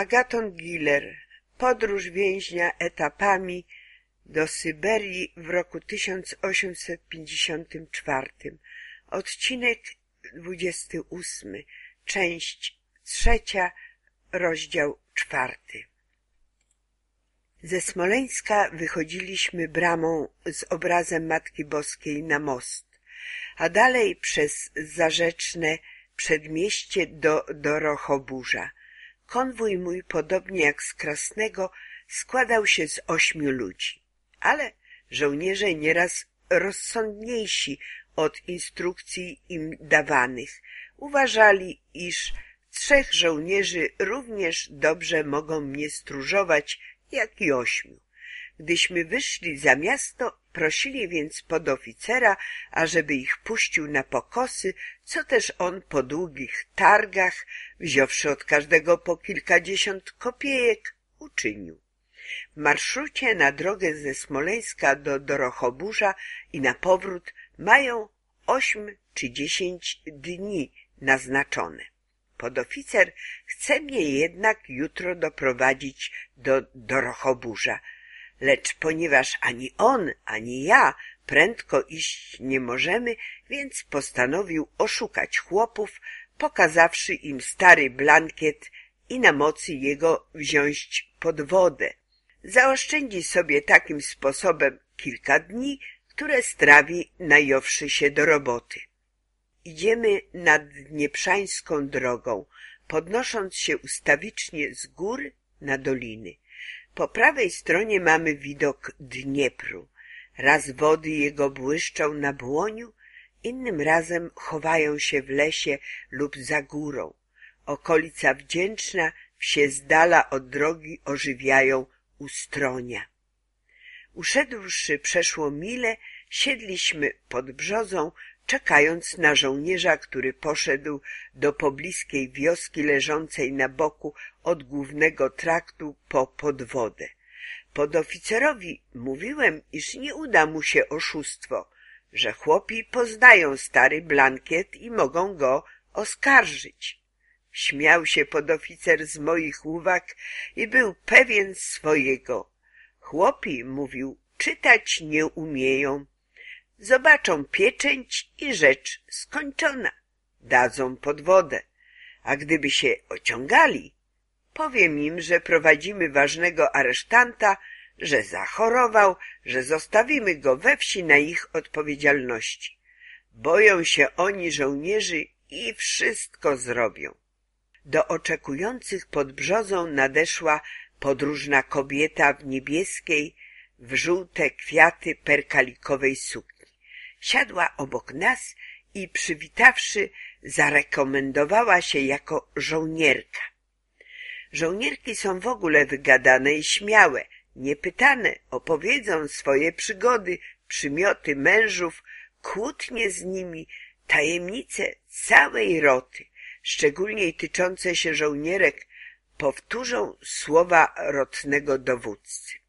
Agaton Giller Podróż więźnia etapami do Syberii w roku 1854 Odcinek 28 Część trzecia Rozdział czwarty Ze Smoleńska wychodziliśmy bramą z obrazem Matki Boskiej na most, a dalej przez zarzeczne przedmieście do Dorochoburza. Konwój mój, podobnie jak z Krasnego, składał się z ośmiu ludzi, ale żołnierze nieraz rozsądniejsi od instrukcji im dawanych uważali, iż trzech żołnierzy również dobrze mogą mnie stróżować, jak i ośmiu. Gdyśmy wyszli za miasto, prosili więc podoficera, ażeby ich puścił na pokosy, co też on po długich targach, wziąwszy od każdego po kilkadziesiąt kopiejek, uczynił. W na drogę ze Smoleńska do Dorochoburza i na powrót mają osiem czy dziesięć dni naznaczone. Podoficer chce mnie jednak jutro doprowadzić do Dorochoburza, lecz ponieważ ani on, ani ja prędko iść nie możemy, więc postanowił oszukać chłopów, pokazawszy im stary blankiet i na mocy jego wziąć pod wodę. Zaoszczędzi sobie takim sposobem kilka dni, które strawi najowszy się do roboty. Idziemy nad Dnieprzańską drogą, podnosząc się ustawicznie z gór na doliny. Po prawej stronie mamy widok Dniepru. Raz wody jego błyszczą na błoniu, innym razem chowają się w lesie lub za górą. Okolica wdzięczna wsie z dala od drogi ożywiają ustronia. Uszedłszy przeszło mile, siedliśmy pod brzozą, czekając na żołnierza, który poszedł do pobliskiej wioski leżącej na boku od głównego traktu po podwodę. Podoficerowi mówiłem, iż nie uda mu się oszustwo, że chłopi poznają stary blankiet i mogą go oskarżyć. Śmiał się podoficer z moich uwag i był pewien swojego. Chłopi, mówił, czytać nie umieją. Zobaczą pieczęć i rzecz skończona. Dadzą pod wodę. A gdyby się ociągali, powiem im, że prowadzimy ważnego aresztanta, że zachorował, że zostawimy go we wsi na ich odpowiedzialności. Boją się oni żołnierzy i wszystko zrobią. Do oczekujących pod brzozą nadeszła podróżna kobieta w niebieskiej, w żółte kwiaty perkalikowej sukni. Siadła obok nas i przywitawszy, zarekomendowała się jako żołnierka. Żołnierki są w ogóle wygadane i śmiałe, niepytane, opowiedzą swoje przygody, przymioty mężów, kłótnie z nimi, tajemnice całej roty, szczególnie tyczące się żołnierek, powtórzą słowa rotnego dowódcy.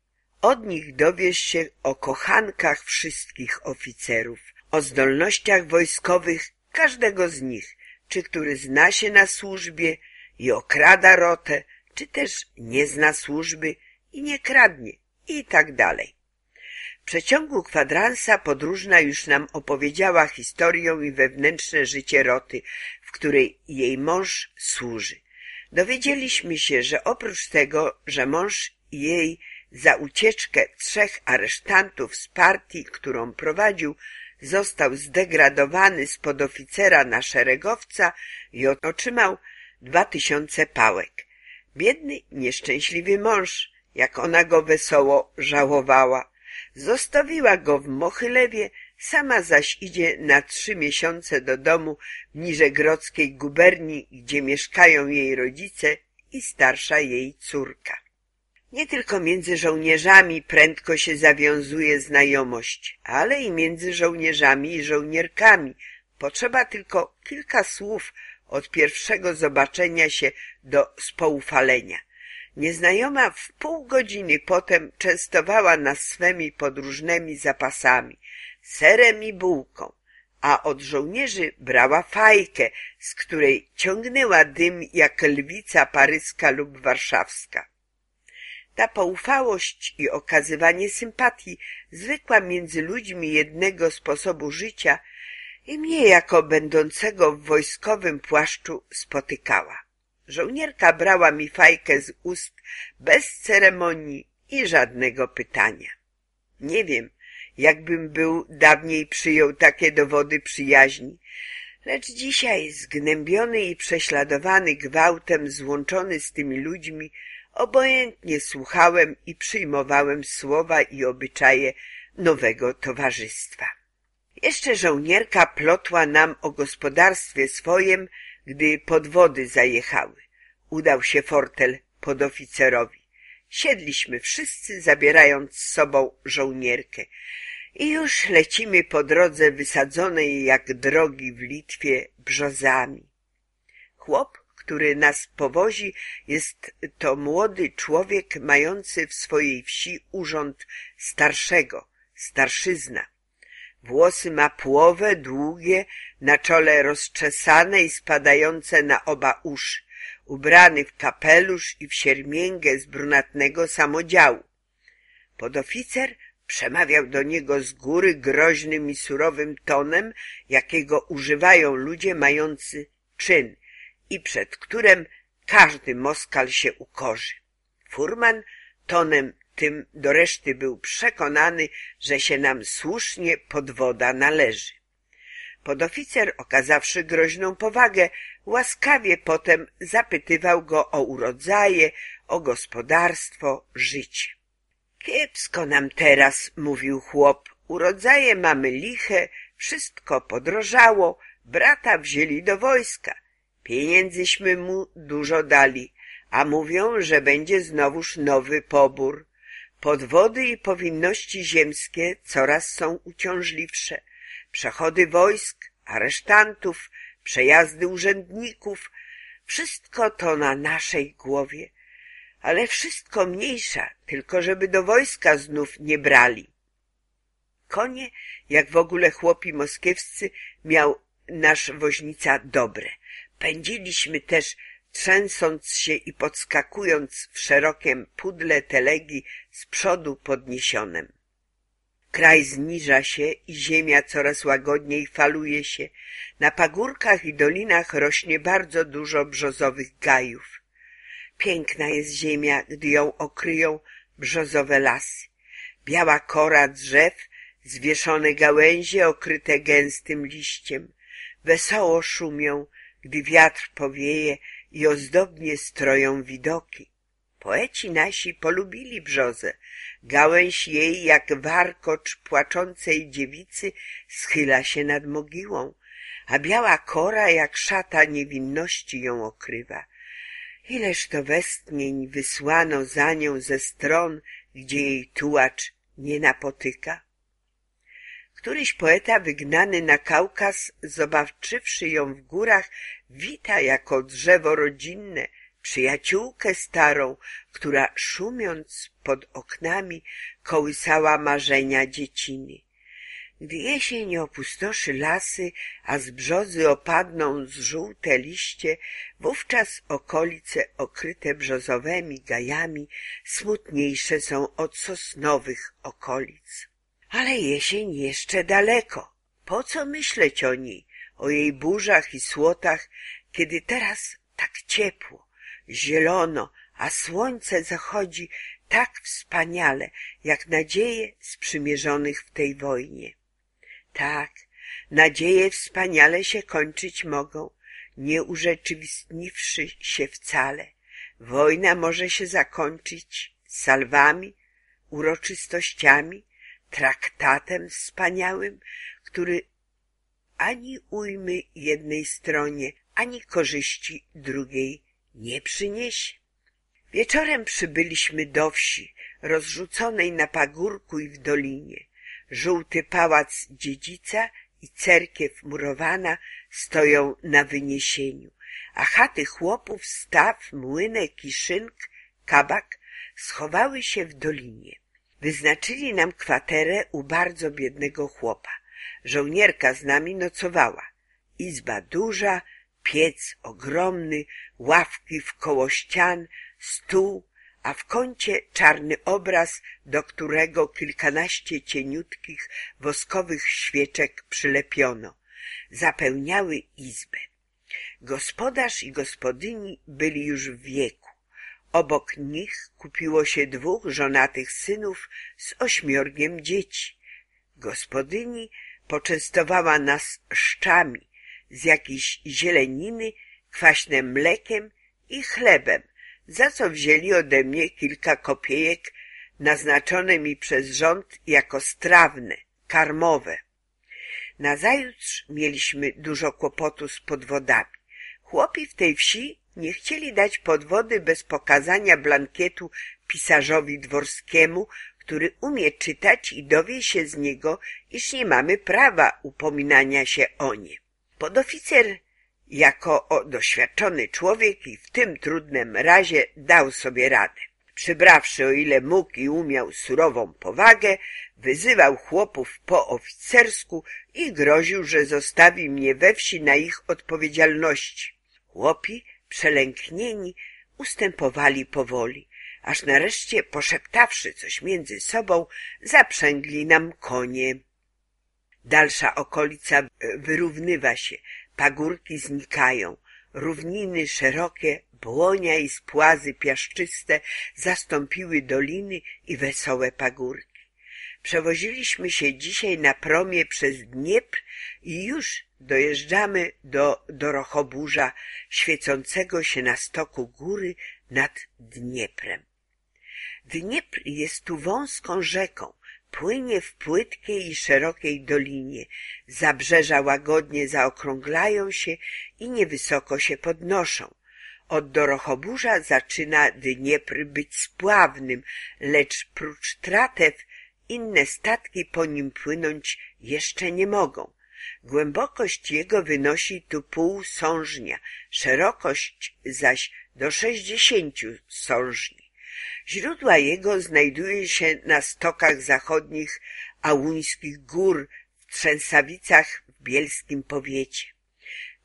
Od nich dowiesz się o kochankach wszystkich oficerów, o zdolnościach wojskowych każdego z nich, czy który zna się na służbie i okrada rotę, czy też nie zna służby i nie kradnie i tak dalej. W przeciągu kwadransa podróżna już nam opowiedziała historię i wewnętrzne życie roty, w której jej mąż służy. Dowiedzieliśmy się, że oprócz tego, że mąż jej za ucieczkę trzech aresztantów z partii, którą prowadził, został zdegradowany z podoficera na szeregowca i otrzymał dwa tysiące pałek. Biedny, nieszczęśliwy mąż, jak ona go wesoło żałowała. Zostawiła go w Mochylewie, sama zaś idzie na trzy miesiące do domu w Niżegrodzkiej guberni, gdzie mieszkają jej rodzice i starsza jej córka. Nie tylko między żołnierzami prędko się zawiązuje znajomość, ale i między żołnierzami i żołnierkami. Potrzeba tylko kilka słów od pierwszego zobaczenia się do spoufalenia. Nieznajoma w pół godziny potem częstowała nas swemi podróżnymi zapasami, serem i bułką, a od żołnierzy brała fajkę, z której ciągnęła dym jak lwica paryska lub warszawska. Ta poufałość i okazywanie sympatii zwykła między ludźmi jednego sposobu życia i mnie jako będącego w wojskowym płaszczu spotykała. Żołnierka brała mi fajkę z ust bez ceremonii i żadnego pytania. Nie wiem, jakbym był dawniej przyjął takie dowody przyjaźni, lecz dzisiaj zgnębiony i prześladowany gwałtem złączony z tymi ludźmi, obojętnie słuchałem i przyjmowałem słowa i obyczaje nowego towarzystwa. Jeszcze żołnierka plotła nam o gospodarstwie swojem, gdy podwody zajechały. Udał się fortel podoficerowi. Siedliśmy wszyscy, zabierając z sobą żołnierkę. I już lecimy po drodze wysadzonej jak drogi w Litwie brzozami. Chłop, który nas powozi, jest to młody człowiek mający w swojej wsi urząd starszego, starszyzna. Włosy ma płowe, długie, na czole rozczesane i spadające na oba uszy, ubrany w kapelusz i w siermięgę z brunatnego samodziału. Podoficer przemawiał do niego z góry groźnym i surowym tonem, jakiego używają ludzie mający czyn i przed którym każdy Moskal się ukorzy. Furman tonem tym do reszty był przekonany, że się nam słusznie podwoda należy. Podoficer, okazawszy groźną powagę, łaskawie potem zapytywał go o urodzaje, o gospodarstwo, życie. Kiepsko nam teraz, mówił chłop, urodzaje mamy liche, wszystko podrożało, brata wzięli do wojska. Pieniędzyśmy mu dużo dali, a mówią, że będzie znowuż nowy pobór. Podwody i powinności ziemskie coraz są uciążliwsze. Przechody wojsk, aresztantów, przejazdy urzędników, wszystko to na naszej głowie. Ale wszystko mniejsza, tylko żeby do wojska znów nie brali. Konie, jak w ogóle chłopi moskiewscy, miał nasz woźnica dobre. Pędziliśmy też trzęsąc się i podskakując w szerokiem pudle telegi z przodu podniesionym. Kraj zniża się i ziemia coraz łagodniej faluje się. Na pagórkach i dolinach rośnie bardzo dużo brzozowych gajów. Piękna jest ziemia, gdy ją okryją brzozowe lasy. Biała kora drzew, zwieszone gałęzie okryte gęstym liściem. Wesoło szumią, gdy wiatr powieje i ozdobnie stroją widoki. Poeci nasi polubili brzozę. Gałęź jej, jak warkocz płaczącej dziewicy, schyla się nad mogiłą, a biała kora, jak szata niewinności ją okrywa. Ileż to westnień wysłano za nią ze stron, gdzie jej tułacz nie napotyka? Któryś poeta wygnany na Kaukaz, zobaczywszy ją w górach, wita jako drzewo rodzinne, przyjaciółkę starą, która szumiąc pod oknami kołysała marzenia dzieciny. Gdy jesień opustoszy lasy, a z brzozy opadną z żółte liście, wówczas okolice okryte brzozowymi gajami smutniejsze są od sosnowych okolic. Ale jesień jeszcze daleko. Po co myśleć o niej, o jej burzach i słotach, kiedy teraz tak ciepło, zielono, a słońce zachodzi tak wspaniale, jak nadzieje sprzymierzonych w tej wojnie. Tak, nadzieje wspaniale się kończyć mogą, nie urzeczywistniwszy się wcale. Wojna może się zakończyć salwami, uroczystościami, traktatem wspaniałym, który ani ujmy jednej stronie, ani korzyści drugiej nie przyniesie. Wieczorem przybyliśmy do wsi, rozrzuconej na pagórku i w dolinie. Żółty pałac dziedzica i cerkiew murowana stoją na wyniesieniu, a chaty chłopów, staw, młynek i szynk, kabak schowały się w dolinie. Wyznaczyli nam kwaterę u bardzo biednego chłopa. Żołnierka z nami nocowała. Izba duża, piec ogromny, ławki wkoło ścian, stół, a w kącie czarny obraz, do którego kilkanaście cieniutkich woskowych świeczek przylepiono. Zapełniały izbę. Gospodarz i gospodyni byli już w wieku. Obok nich kupiło się dwóch żonatych synów z ośmiorgiem dzieci. Gospodyni poczęstowała nas szczami z jakiejś zieleniny, kwaśnym mlekiem i chlebem, za co wzięli ode mnie kilka kopiejek naznaczone mi przez rząd jako strawne, karmowe. Nazajutrz mieliśmy dużo kłopotu z podwodami. Chłopi w tej wsi nie chcieli dać podwody bez pokazania blankietu pisarzowi dworskiemu, który umie czytać i dowie się z niego, iż nie mamy prawa upominania się o nie. Podoficer jako o doświadczony człowiek i w tym trudnym razie dał sobie radę. Przybrawszy o ile mógł i umiał surową powagę, wyzywał chłopów po oficersku i groził, że zostawi mnie we wsi na ich odpowiedzialności. Chłopi, przelęknieni, ustępowali powoli, aż nareszcie, poszeptawszy coś między sobą, zaprzęgli nam konie. Dalsza okolica wyrównywa się, pagórki znikają, równiny szerokie, błonia i spłazy piaszczyste zastąpiły doliny i wesołe pagórki. Przewoziliśmy się dzisiaj na promie przez Dniepr i już dojeżdżamy do Dorochoburza, świecącego się na stoku góry nad Dnieprem. Dniepr jest tu wąską rzeką, płynie w płytkiej i szerokiej dolinie, zabrzeża łagodnie zaokrąglają się i niewysoko się podnoszą. Od Dorochoburza zaczyna Dniepr być spławnym, lecz prócz tratew inne statki po nim płynąć jeszcze nie mogą. Głębokość jego wynosi tu pół sążnia, szerokość zaś do sześćdziesięciu sążni. Źródła jego znajduje się na stokach zachodnich Ałuńskich Gór w Trzęsawicach w bielskim powiecie.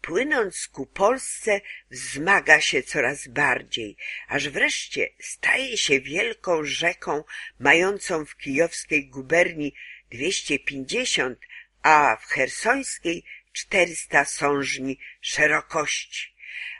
Płynąc ku Polsce wzmaga się coraz bardziej, aż wreszcie staje się wielką rzeką mającą w kijowskiej guberni 250, a w hersońskiej 400 sążni szerokości,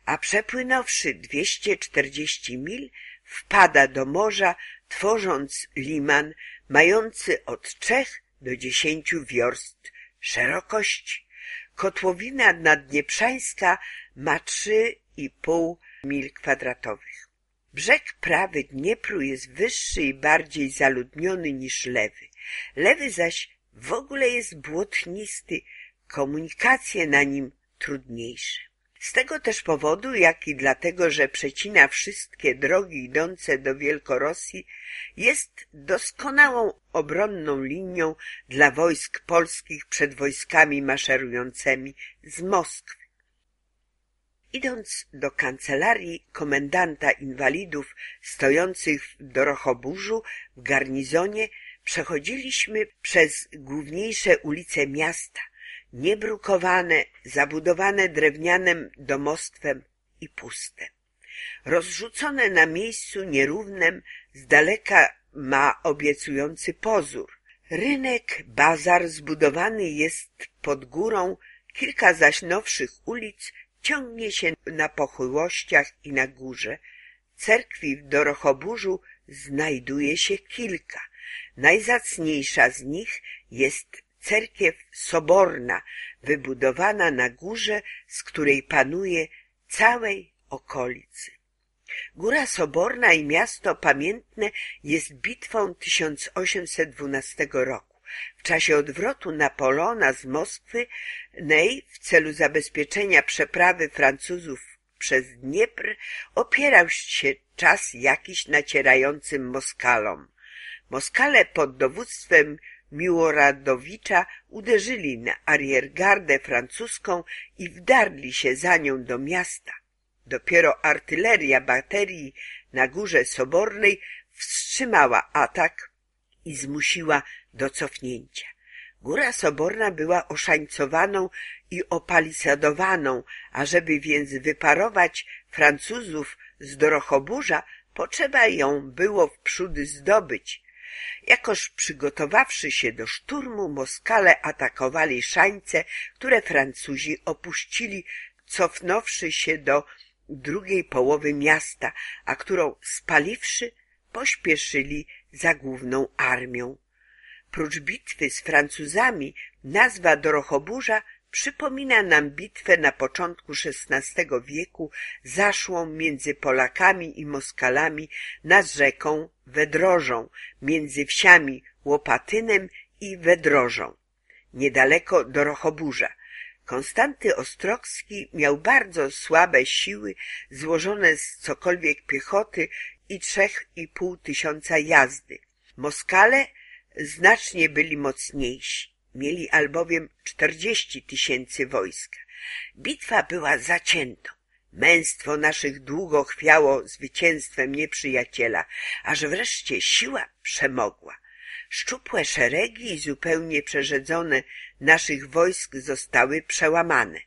a przepłynąwszy 240 mil wpada do morza, tworząc liman mający od trzech do dziesięciu wiorst szerokości. Kotłowina naddnieprzańska ma trzy i pół mil kwadratowych. Brzeg prawy Dniepru jest wyższy i bardziej zaludniony niż lewy. Lewy zaś w ogóle jest błotnisty, komunikacje na nim trudniejsze. Z tego też powodu, jak i dlatego, że przecina wszystkie drogi idące do Wielkorosji, jest doskonałą obronną linią dla wojsk polskich przed wojskami maszerującymi z Moskwy. Idąc do kancelarii komendanta inwalidów stojących w Dorochoburzu w garnizonie, przechodziliśmy przez główniejsze ulice miasta – niebrukowane, zabudowane drewnianym domostwem i puste. Rozrzucone na miejscu nierównem z daleka ma obiecujący pozór. Rynek, bazar zbudowany jest pod górą, kilka zaś nowszych ulic ciągnie się na pochyłościach i na górze. Cerkwi w Dorochoburzu znajduje się kilka. Najzacniejsza z nich jest cerkiew soborna, wybudowana na górze, z której panuje całej okolicy. Góra Soborna i miasto pamiętne jest bitwą 1812 roku. W czasie odwrotu Napoleona z Moskwy Ney w celu zabezpieczenia przeprawy Francuzów przez Dniepr opierał się czas jakiś nacierającym Moskalom. Moskale pod dowództwem Miłoradowicza uderzyli na ariergardę francuską i wdarli się za nią do miasta. Dopiero artyleria baterii na górze Sobornej wstrzymała atak i zmusiła do cofnięcia. Góra Soborna była oszańcowaną i opalisadowaną, ażeby więc wyparować Francuzów z Dorochoburza, potrzeba ją było wprzód zdobyć. Jakoż przygotowawszy się do szturmu, Moskale atakowali szańce, które Francuzi opuścili, cofnąwszy się do drugiej połowy miasta, a którą spaliwszy, pośpieszyli za główną armią. Prócz bitwy z Francuzami, nazwa Dorochoburza przypomina nam bitwę na początku XVI wieku zaszłą między Polakami i Moskalami nad rzeką Wedrożą, między wsiami Łopatynem i Wedrożą, niedaleko Dorochoburza. Konstanty Ostrogski miał bardzo słabe siły złożone z cokolwiek piechoty i trzech i pół tysiąca jazdy. Moskale znacznie byli mocniejsi. Mieli albowiem czterdzieści tysięcy wojska. Bitwa była zaciętą. Męstwo naszych długo chwiało zwycięstwem nieprzyjaciela, aż wreszcie siła przemogła. Szczupłe szeregi zupełnie przerzedzone naszych wojsk zostały przełamane.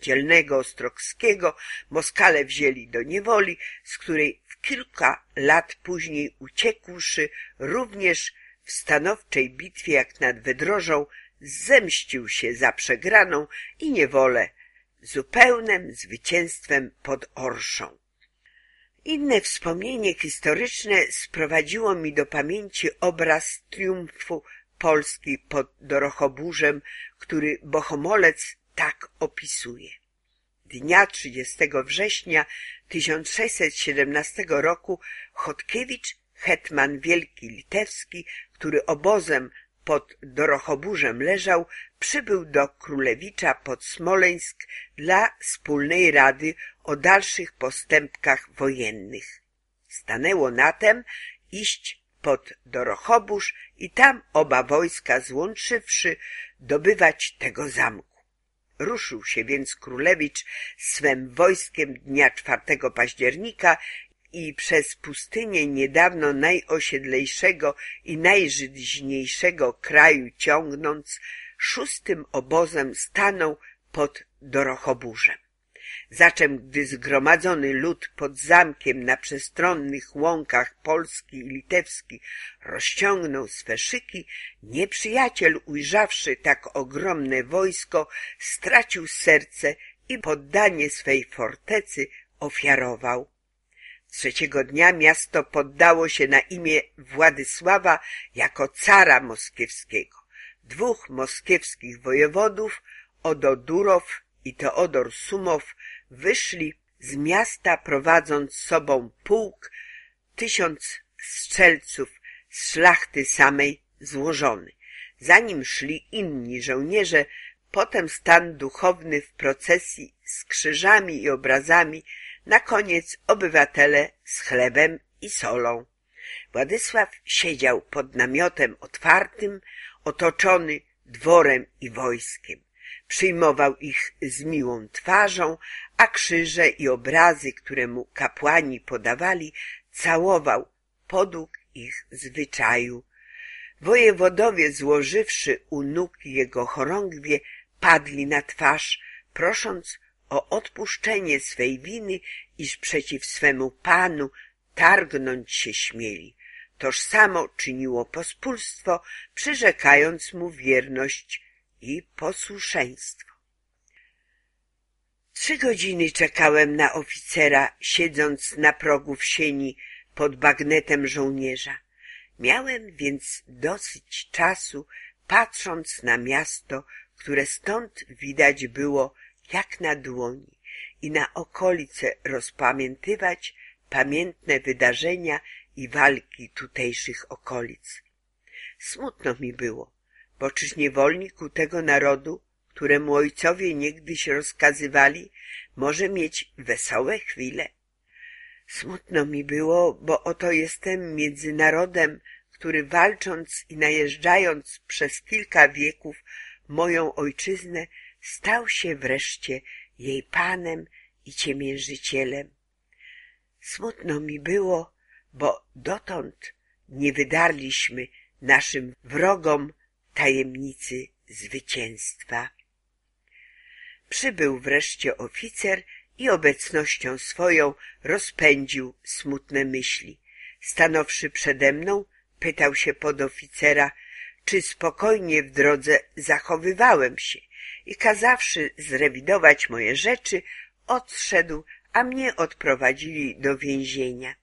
Dzielnego Ostrogskiego Moskale wzięli do niewoli, z której w kilka lat później uciekłszy również w stanowczej bitwie jak nad Wydrożą zemścił się za przegraną i niewolę zupełnym zwycięstwem pod Orszą. Inne wspomnienie historyczne sprowadziło mi do pamięci obraz triumfu Polski pod Dorochoburzem, który Bohomolec tak opisuje. Dnia 30 września 1617 roku Chodkiewicz, hetman wielki litewski, który obozem pod Dorochoburzem leżał, przybył do Królewicza pod Smoleńsk dla wspólnej rady o dalszych postępkach wojennych. Stanęło na tem iść pod Dorochobórz i tam oba wojska złączywszy dobywać tego zamku. Ruszył się więc królewicz swym wojskiem dnia 4 października i przez pustynię niedawno najosiedlejszego i najżyźniejszego kraju ciągnąc, szóstym obozem stanął pod Dorochoburzem. Zaczem, gdy zgromadzony lud pod zamkiem na przestronnych łąkach polski i litewski rozciągnął swe szyki, nieprzyjaciel, ujrzawszy tak ogromne wojsko, stracił serce i poddanie swej fortecy ofiarował. Trzeciego dnia miasto poddało się na imię Władysława jako cara moskiewskiego. Dwóch moskiewskich wojewodów, Ododurow i Teodor Sumow, wyszli z miasta prowadząc sobą pułk, tysiąc strzelców z szlachty samej złożony. Zanim szli inni żołnierze, potem stan duchowny w procesji z krzyżami i obrazami, na koniec obywatele z chlebem i solą. Władysław siedział pod namiotem otwartym, otoczony dworem i wojskiem. Przyjmował ich z miłą twarzą, a krzyże i obrazy, które mu kapłani podawali, całował podług ich zwyczaju. Wojewodowie, złożywszy u nóg jego chorągwie, padli na twarz, prosząc o odpuszczenie swej winy, iż przeciw swemu panu targnąć się śmieli. Toż samo czyniło pospólstwo, przyrzekając mu wierność i posłuszeństwo. Trzy godziny czekałem na oficera, siedząc na progu w sieni pod bagnetem żołnierza. Miałem więc dosyć czasu, patrząc na miasto, które stąd widać było jak na dłoni i na okolice rozpamiętywać pamiętne wydarzenia i walki tutejszych okolic. Smutno mi było, bo czyż niewolnik u tego narodu, któremu ojcowie niegdyś rozkazywali, może mieć wesołe chwile? Smutno mi było, bo oto jestem między narodem, który walcząc i najeżdżając przez kilka wieków moją ojczyznę, stał się wreszcie jej panem i ciemiężycielem. Smutno mi było, bo dotąd nie wydarliśmy naszym wrogom tajemnicy zwycięstwa. Przybył wreszcie oficer i obecnością swoją rozpędził smutne myśli. Stanowszy przede mną, pytał się podoficera, czy spokojnie w drodze zachowywałem się i kazawszy zrewidować moje rzeczy, odszedł, a mnie odprowadzili do więzienia.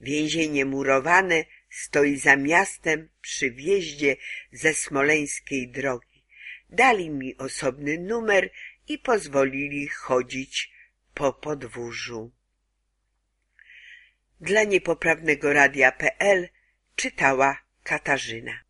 Więzienie murowane stoi za miastem przy wjeździe ze smoleńskiej drogi. Dali mi osobny numer i pozwolili chodzić po podwórzu. Dla niepoprawnego radia.pl czytała Katarzyna.